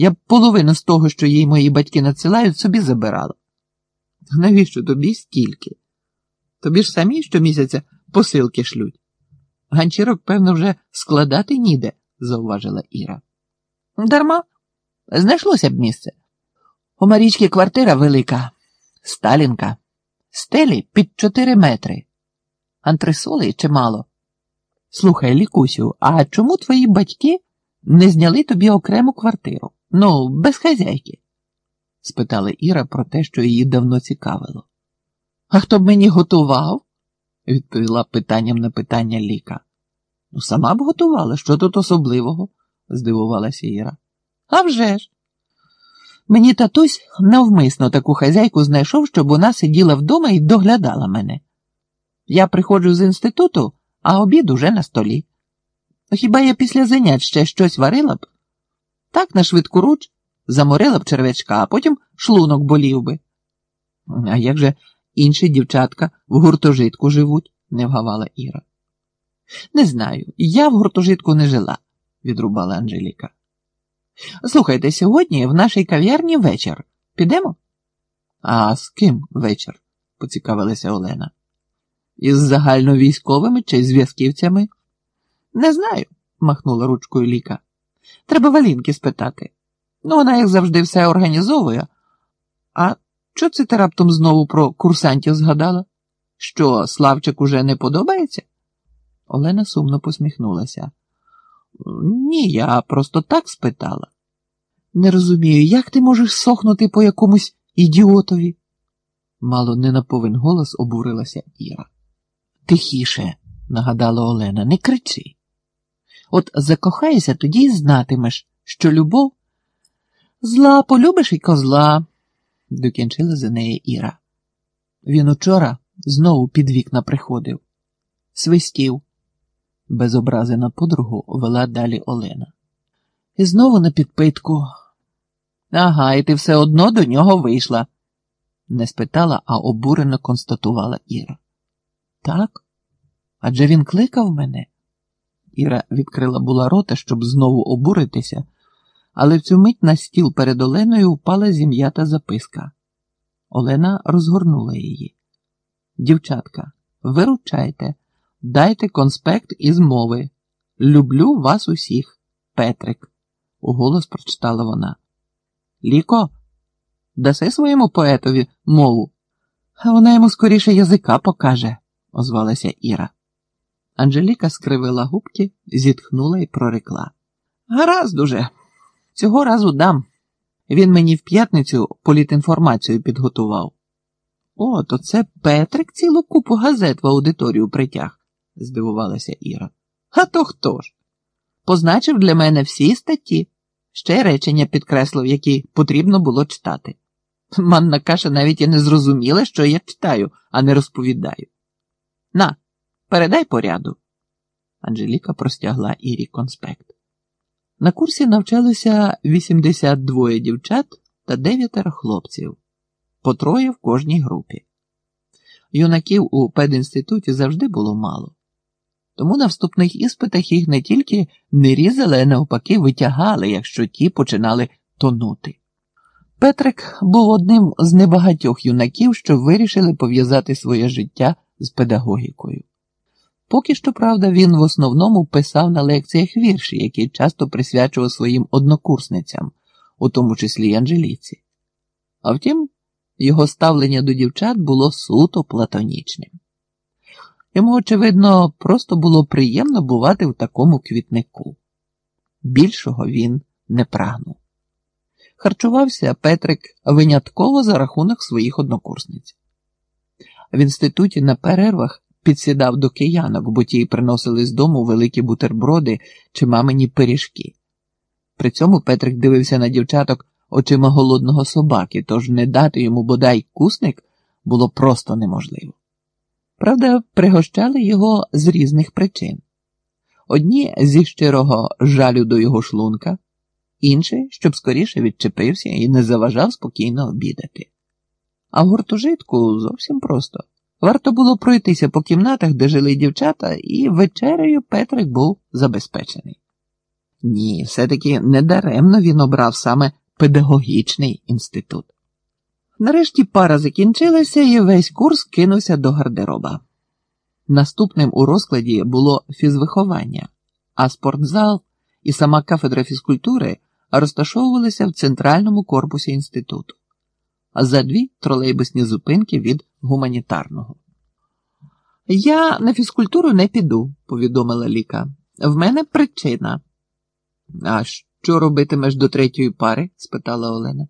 Я б половину з того, що їй мої батьки надсилають, собі забирала. Навіщо тобі стільки? Тобі ж самі щомісяця посилки шлють. Ганчірок, певно, вже складати ніде, зауважила Іра. Дарма, знайшлося б місце. У Марічки квартира велика, сталінка, стелі під чотири метри. Антресоли чимало. Слухай, Лікусю, а чому твої батьки не зняли тобі окрему квартиру? Ну, без хазяйки? спитала Іра про те, що її давно цікавило. А хто б мені готував? відповіла питанням на питання Ліка. Ну, сама б готувала, що тут особливого? здивувалася Іра. «А вже ж! Мені татусь навмисно таку хазяйку знайшов, щоб вона сиділа вдома і доглядала мене. Я приходжу з інституту, а обід уже на столі. Хіба я після занять ще щось варила б? Так на швидку руч заморила б червячка, а потім шлунок болів би. А як же інші дівчатка в гуртожитку живуть, не вгавала Іра. Не знаю, я в гуртожитку не жила, відрубала Анжеліка. Слухайте, сьогодні в нашій кав'ярні вечір. Підемо? А з ким вечір? поцікавилася Олена. Із загальновійськовими чи зв'язківцями? Не знаю, махнула ручкою Ліка. Треба Валінки спитати. Ну, вона, як завжди, все організовує. А що це ти раптом знову про курсантів згадала? Що, Славчик уже не подобається? Олена сумно посміхнулася. Ні, я просто так спитала. Не розумію, як ти можеш сохнути по якомусь ідіотові? Мало не на повен голос обурилася Іра. Тихіше, нагадала Олена, не кричи. От закохайся, тоді й знатимеш, що любов зла полюбиш і козла, докінчила за неї Іра. Він учора знову під вікна приходив, свистів. Без образи на подругу вела далі Олена. І знову на підпитку. Ага, і ти все одно до нього вийшла, не спитала, а обурено констатувала Іра. Так? Адже він кликав мене. Іра відкрила була рота, щоб знову обуритися, але в цю мить на стіл перед Оленою впала зім'ята записка. Олена розгорнула її. Дівчатка, виручайте, дайте конспект із мови. Люблю вас усіх, Петрик, уголос прочитала вона. Ліко, даси своєму поетові мову, а вона йому скоріше язика покаже, озвалася Іра. Анжеліка скривила губки, зітхнула і прорекла. Гаразд уже, цього разу дам. Він мені в п'ятницю політінформацію підготував. О, то це Петрик цілу купу газет в аудиторію притяг, здивувалася Іра. А то хто ж? Позначив для мене всі статті, ще речення підкреслив, які потрібно було читати. Манна каша навіть і не зрозуміла, що я читаю, а не розповідаю. На, передай поряду. Анжеліка простягла Ірі конспект. На курсі навчалося 82 дівчат та 9 хлопців, по троє в кожній групі. Юнаків у пединституті завжди було мало, тому на вступних іспитах їх не тільки не різали, а навпаки витягали, якщо ті починали тонути. Петрик був одним з небагатьох юнаків, що вирішили пов'язати своє життя з педагогікою. Поки що, правда, він в основному писав на лекціях вірші, які часто присвячував своїм однокурсницям, у тому числі й Анжеліці. А втім, його ставлення до дівчат було суто платонічним. Йому, очевидно, просто було приємно бувати в такому квітнику. Більшого він не прагнув. Харчувався Петрик винятково за рахунок своїх однокурсниць. В інституті на перервах підсідав до киянок, бо ті приносили з дому великі бутерброди чи мамині пиріжки. При цьому Петрик дивився на дівчаток очима голодного собаки, тож не дати йому бодай кусник було просто неможливо. Правда, пригощали його з різних причин одні зі щирого жалю до його шлунка, інші, щоб скоріше відчепився і не заважав спокійно обідати. А в гуртожитку зовсім просто. Варто було пройтися по кімнатах, де жили дівчата, і вечерею Петрик був забезпечений. Ні, все-таки недаремно він обрав саме педагогічний інститут. Нарешті пара закінчилася і весь курс кинувся до гардероба. Наступним у розкладі було фізвиховання, а спортзал і сама кафедра фізкультури розташовувалися в центральному корпусі інституту, за дві тролейбусні зупинки від гуманітарного. Я на фізкультуру не піду, повідомила Ліка. В мене причина. А що робитимеш до третьої пари? спитала Олена.